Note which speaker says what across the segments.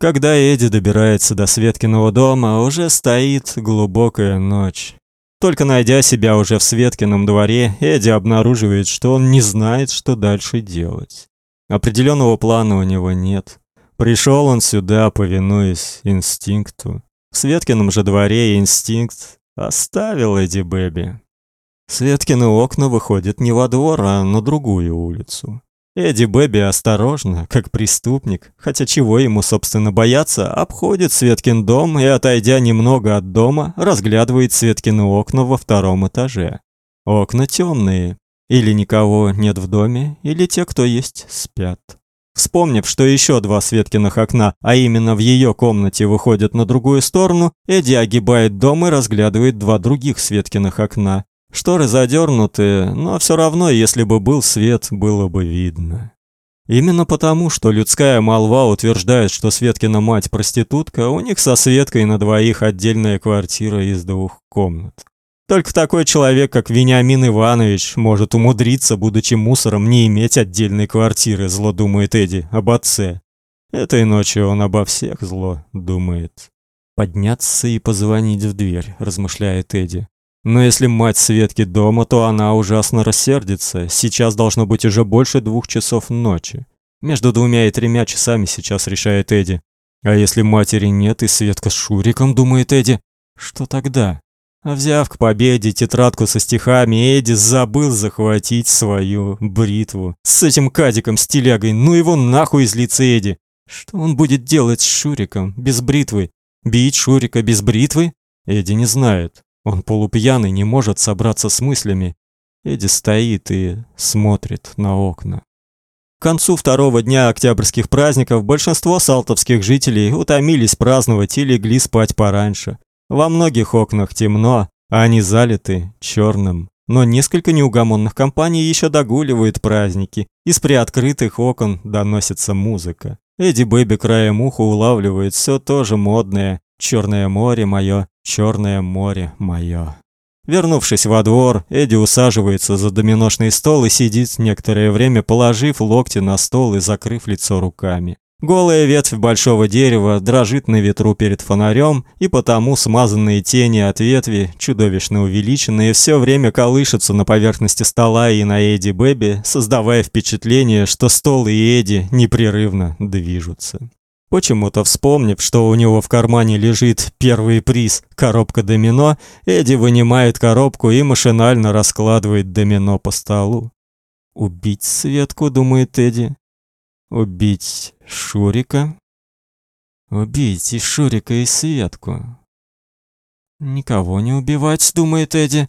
Speaker 1: Когда Эдди добирается до Светкиного дома, уже стоит глубокая ночь. Только найдя себя уже в Светкином дворе, Эдди обнаруживает, что он не знает, что дальше делать. Определенного плана у него нет. Пришел он сюда, повинуясь инстинкту. В Светкином же дворе инстинкт оставил Эдди Бэби. Светкины окна выходят не во двор, а на другую улицу. Эдди Бэби осторожно, как преступник, хотя чего ему, собственно, бояться, обходит Светкин дом и, отойдя немного от дома, разглядывает Светкины окна во втором этаже. Окна темные. Или никого нет в доме, или те, кто есть, спят. Вспомнив, что еще два Светкиных окна, а именно в ее комнате, выходят на другую сторону, Эдди огибает дом и разглядывает два других Светкиных окна. Шторы задернуты, но все равно, если бы был свет, было бы видно. Именно потому, что людская молва утверждает, что Светкина мать проститутка, у них со Светкой на двоих отдельная квартира из двух комнат. Только такой человек, как Вениамин Иванович, может умудриться, будучи мусором, не иметь отдельной квартиры, зло думает Эдди об отце. Этой ночью он обо всех зло думает. Подняться и позвонить в дверь, размышляет Эдди. Но если мать Светки дома, то она ужасно рассердится. Сейчас должно быть уже больше двух часов ночи. Между двумя и тремя часами сейчас решает Эдди. А если матери нет и Светка с Шуриком, думает Эдди, что тогда? А взяв к победе тетрадку со стихами, Эдди забыл захватить свою бритву. С этим кадиком с телегой, ну его нахуй из лица Эдди. Что он будет делать с Шуриком без бритвы? Бить Шурика без бритвы? Эдди не знает. Он полупьяный, не может собраться с мыслями. Эдди стоит и смотрит на окна. К концу второго дня октябрьских праздников большинство салтовских жителей утомились праздновать и легли спать пораньше. Во многих окнах темно, а они залиты черным. Но несколько неугомонных компаний еще догуливают праздники. Из приоткрытых окон доносится музыка. Эдди Бэби краем уха улавливает все то же модное «Черное море мое, черное море мое». Вернувшись во двор, Эдди усаживается за доминошный стол и сидит некоторое время, положив локти на стол и закрыв лицо руками. Голая ветвь большого дерева дрожит на ветру перед фонарем, и потому смазанные тени от ветви, чудовищно увеличенные, все время колышутся на поверхности стола и на Эдди Бэби, создавая впечатление, что стол и Эдди непрерывно движутся. Почему-то вспомнив, что у него в кармане лежит первый приз коробка домино, Эдди вынимает коробку и машинально раскладывает домино по столу. Убить Светку, думает Эдди. Убить Шурика? Убить и Шурика, и Светку. Никого не убивать, думает Эдди.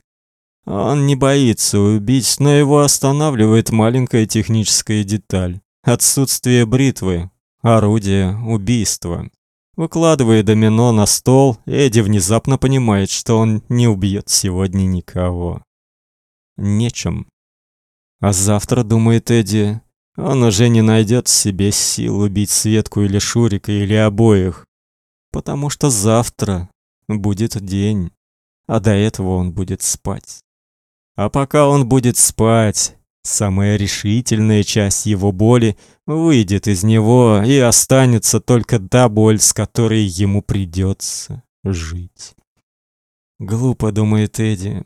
Speaker 1: Он не боится убить, но его останавливает маленькая техническая деталь. Отсутствие бритвы, орудие убийства. Выкладывая домино на стол, Эдди внезапно понимает, что он не убьет сегодня никого. Нечем. А завтра, думает Эдди, он уже не найдет в себе сил убить Светку или Шурика или обоих, потому что завтра будет день, а до этого он будет спать. А пока он будет спать, самая решительная часть его боли выйдет из него и останется только та боль, с которой ему придется жить. Глупо, думает Эдди.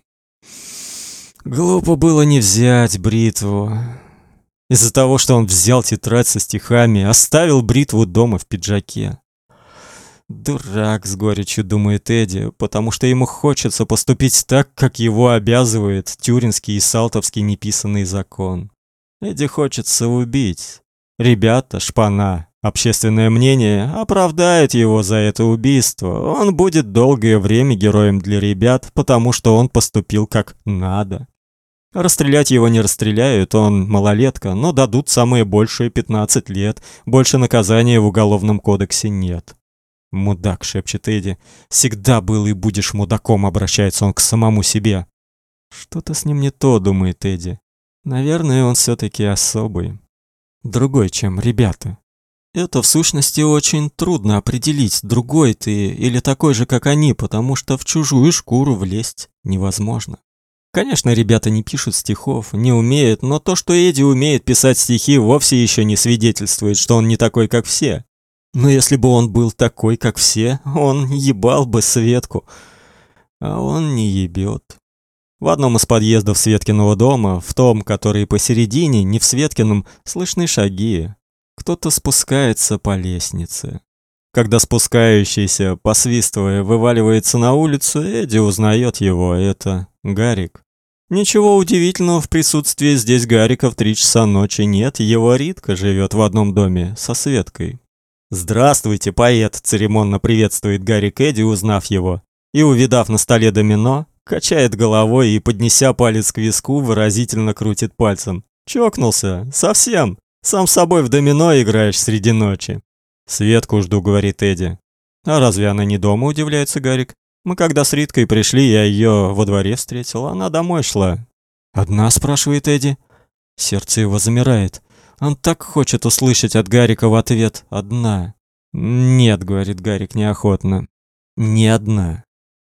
Speaker 1: Глупо было не взять бритву. Из-за того, что он взял тетрадь со стихами, оставил бритву дома в пиджаке. Дурак, с горечью думает Эдди, потому что ему хочется поступить так, как его обязывает тюринский и салтовский неписанный закон. Эдди хочется убить. Ребята, шпана, общественное мнение оправдает его за это убийство. Он будет долгое время героем для ребят, потому что он поступил как надо. Расстрелять его не расстреляют, он малолетка, но дадут самое большее 15 лет. Больше наказания в уголовном кодексе нет. Мудак, шепчет Эдди. Всегда был и будешь мудаком, обращается он к самому себе. Что-то с ним не то, думает Эдди. Наверное, он все таки особый. Другой, чем ребята. Это в сущности очень трудно определить, другой ты или такой же, как они, потому что в чужую шкуру влезть невозможно. Конечно, ребята не пишут стихов, не умеют, но то, что Эдди умеет писать стихи, вовсе еще не свидетельствует, что он не такой, как все. Но если бы он был такой, как все, он ебал бы Светку. А он не ебет. В одном из подъездов Светкиного дома, в том, который посередине, не в Светкином, слышны шаги. Кто-то спускается по лестнице. Когда спускающийся, посвистывая, вываливается на улицу, Эдди узнает его. Это Гарик. Ничего удивительного в присутствии здесь Гарика в три часа ночи нет. Его Ритка живет в одном доме со Светкой. «Здравствуйте, поэт!» – церемонно приветствует Гарик Эдди, узнав его. И, увидав на столе домино, качает головой и, поднеся палец к виску, выразительно крутит пальцем. «Чокнулся? Совсем? Сам с собой в домино играешь среди ночи». «Светку жду», — говорит Эдди. «А разве она не дома?» — удивляется Гарик. «Мы когда с Риткой пришли, я ее во дворе встретил, она домой шла». «Одна?» — спрашивает Эдди. Сердце его замирает. Он так хочет услышать от Гарика в ответ «одна». «Нет», — говорит Гарик неохотно. «Не одна.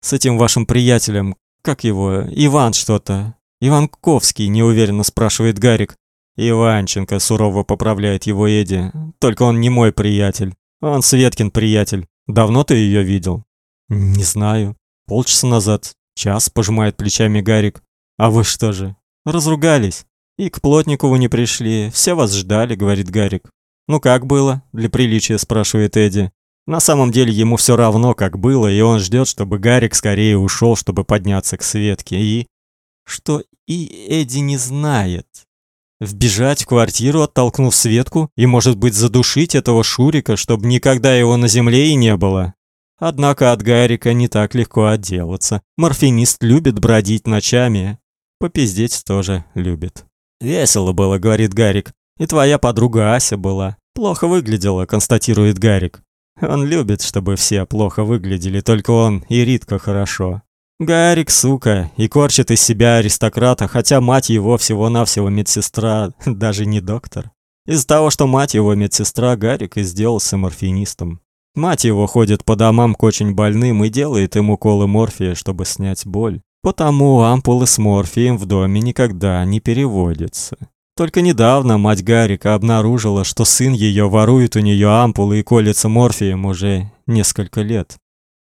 Speaker 1: С этим вашим приятелем, как его, Иван что-то. Иван Ковский, неуверенно спрашивает Гарик. Иванченко сурово поправляет его Эди. Только он не мой приятель. Он Светкин приятель. Давно ты ее видел? Не знаю. Полчаса назад. Час пожимает плечами Гарик. А вы что же? Разругались. И к плотнику вы не пришли. Все вас ждали, говорит Гарик. Ну как было? Для приличия спрашивает Эди. На самом деле ему все равно, как было, и он ждет, чтобы Гарик скорее ушел, чтобы подняться к Светке. И что и Эди не знает. Вбежать в квартиру, оттолкнув Светку, и, может быть, задушить этого Шурика, чтобы никогда его на земле и не было. Однако от Гарика не так легко отделаться. Морфинист любит бродить ночами. Попиздеть тоже любит. «Весело было», — говорит Гарик. «И твоя подруга Ася была. Плохо выглядела», — констатирует Гарик. Он любит, чтобы все плохо выглядели, только он и Ритка хорошо. Гарик, сука, и корчит из себя аристократа, хотя мать его всего-навсего медсестра, даже не доктор. Из-за того, что мать его медсестра, Гарик и сделался морфинистом. Мать его ходит по домам к очень больным и делает им уколы морфия, чтобы снять боль. Потому ампулы с морфием в доме никогда не переводятся. Только недавно мать Гарика обнаружила, что сын ее ворует у нее ампулы и колется морфием уже несколько лет.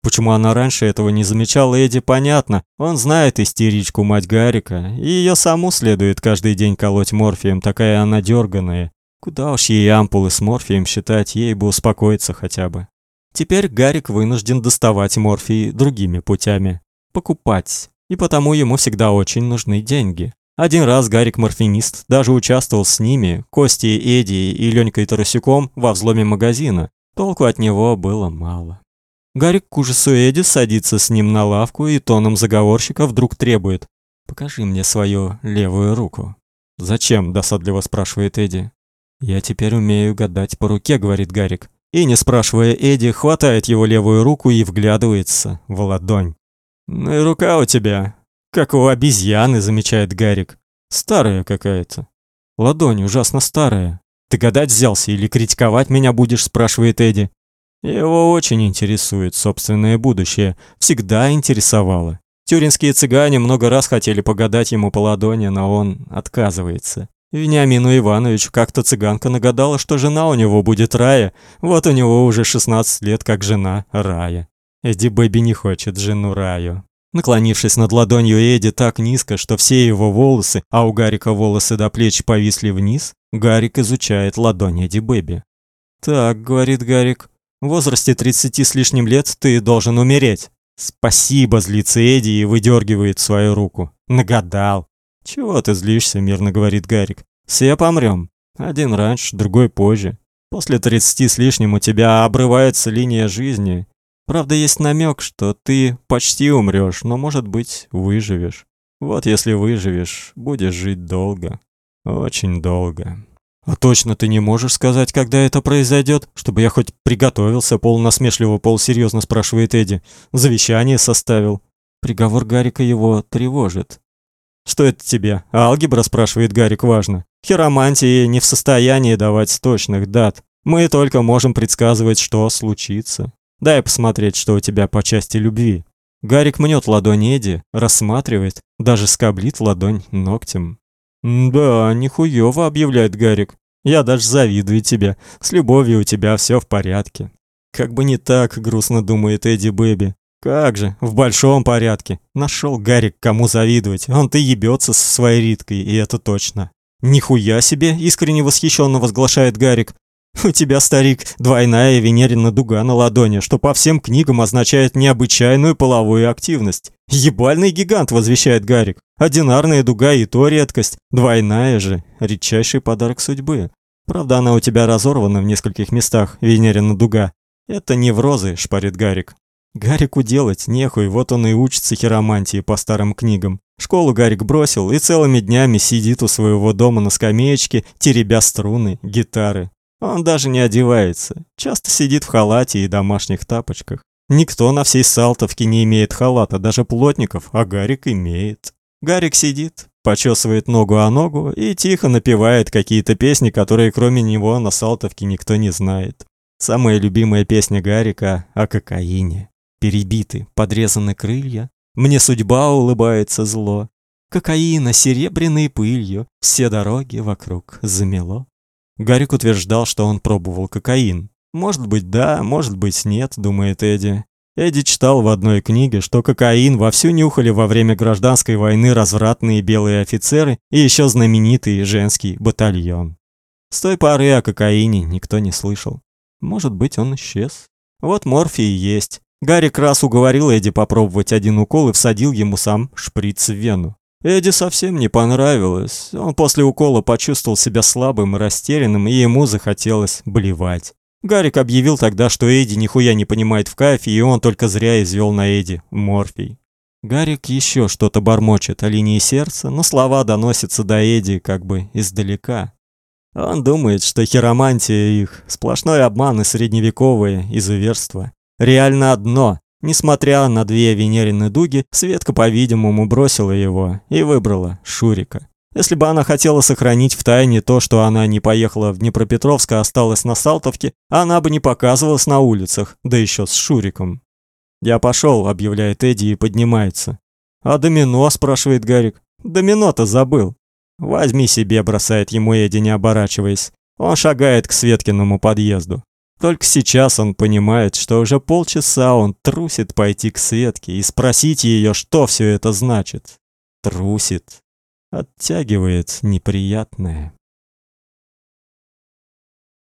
Speaker 1: Почему она раньше этого не замечала, Эдди понятно. Он знает истеричку мать Гарика, и ее саму следует каждый день колоть морфием, такая она дерганая. Куда уж ей ампулы с морфием считать, ей бы успокоиться хотя бы. Теперь Гарик вынужден доставать морфий другими путями. Покупать. И потому ему всегда очень нужны деньги. Один раз Гарик Морфинист даже участвовал с ними, Костей, Эдди и Ленькой Тарасюком, во взломе магазина. Толку от него было мало. Гарик к ужасу Эдди садится с ним на лавку и тоном заговорщика вдруг требует «Покажи мне свою левую руку». «Зачем?» – досадливо спрашивает Эдди. «Я теперь умею гадать по руке», – говорит Гарик. И, не спрашивая Эдди, хватает его левую руку и вглядывается в ладонь. «Ну и рука у тебя, как у обезьяны», – замечает Гарик. «Старая какая-то. Ладонь ужасно старая. Ты гадать взялся или критиковать меня будешь?» – спрашивает Эдди. Его очень интересует собственное будущее, всегда интересовало. Тюринские цыгане много раз хотели погадать ему по ладони, но он отказывается. Вениамину Ивановичу как-то цыганка нагадала, что жена у него будет Рая. Вот у него уже 16 лет, как жена Рая. Эдди Бэби не хочет жену Раю. Наклонившись над ладонью Эдди так низко, что все его волосы, а у Гарика волосы до плеч повисли вниз, Гарик изучает ладонь Эдди Бэби. «Так», — говорит Гарик, в возрасте 30 с лишним лет ты должен умереть. Спасибо, злится Эдди и выдергивает свою руку. Нагадал. Чего ты злишься, мирно говорит Гарик. Все помрем. Один раньше, другой позже. После 30 с лишним у тебя обрывается линия жизни. Правда, есть намек, что ты почти умрешь, но, может быть, выживешь. Вот если выживешь, будешь жить долго. Очень долго. А точно ты не можешь сказать, когда это произойдет, чтобы я хоть приготовился, полнасмешливо, полусерьезно спрашивает Эдди. Завещание составил. Приговор Гарика его тревожит. Что это тебе? Алгебра, спрашивает Гарик важно. Хиромантия не в состоянии давать точных дат. Мы только можем предсказывать, что случится. Дай посмотреть, что у тебя по части любви. Гарик мнет ладонь Эдди, рассматривает, даже скоблит ладонь ногтем. «Да, нихуёво», — объявляет Гарик. Я даже завидую тебе. С любовью у тебя все в порядке. Как бы не так, грустно думает Эдди Бэби. Как же, в большом порядке. Нашел Гарик, кому завидовать. Он-то ебется со своей Риткой, и это точно. Нихуя себе, искренне восхищенно возглашает Гарик. У тебя, старик, двойная венерина дуга на ладони, что по всем книгам означает необычайную половую активность. Ебальный гигант, возвещает Гарик. Одинарная дуга и то редкость, двойная же редчайший подарок судьбы. Правда, она у тебя разорвана в нескольких местах, венерина дуга. Это неврозы, шпарит Гарик. Гарику делать нехуй, вот он и учится хиромантии по старым книгам. Школу Гарик бросил и целыми днями сидит у своего дома на скамеечке, теребя струны, гитары. Он даже не одевается, часто сидит в халате и домашних тапочках. Никто на всей Салтовке не имеет халата, даже плотников, а Гарик имеет. Гарик сидит, почесывает ногу о ногу и тихо напевает какие-то песни, которые кроме него на Салтовке никто не знает. Самая любимая песня Гарика о кокаине. Перебиты, подрезаны крылья, мне судьба улыбается зло. Кокаина серебряной пылью все дороги вокруг замело. Гарик утверждал, что он пробовал кокаин. Может быть, да, может быть, нет, думает Эдди. Эдди читал в одной книге, что кокаин вовсю нюхали во время гражданской войны развратные белые офицеры и еще знаменитый женский батальон. С той поры о кокаине никто не слышал. Может быть, он исчез. Вот морфий есть. Гарик раз уговорил Эдди попробовать один укол и всадил ему сам шприц в вену. Эдди совсем не понравилось. Он после укола почувствовал себя слабым и растерянным, и ему захотелось блевать. Гарик объявил тогда, что Эдди нихуя не понимает в кайфе, и он только зря извел на Эдди морфий. Гарик еще что-то бормочет о линии сердца, но слова доносятся до Эдди как бы издалека. Он думает, что хиромантия их сплошной обман и средневековое изуверство. Реально одно Несмотря на две Венерины дуги, Светка, по-видимому, бросила его и выбрала Шурика. Если бы она хотела сохранить в тайне то, что она не поехала в Днепропетровск, а осталась на Салтовке, она бы не показывалась на улицах, да еще с Шуриком. «Я пошел», — объявляет Эдди и поднимается. «А домино?» — спрашивает Гарик. «Домино-то забыл». «Возьми себе», — бросает ему Эдди, не оборачиваясь. Он шагает к Светкиному подъезду. Только сейчас он понимает, что уже полчаса он трусит пойти к Светке и спросить ее, что все это значит. Трусит. Оттягивает неприятное.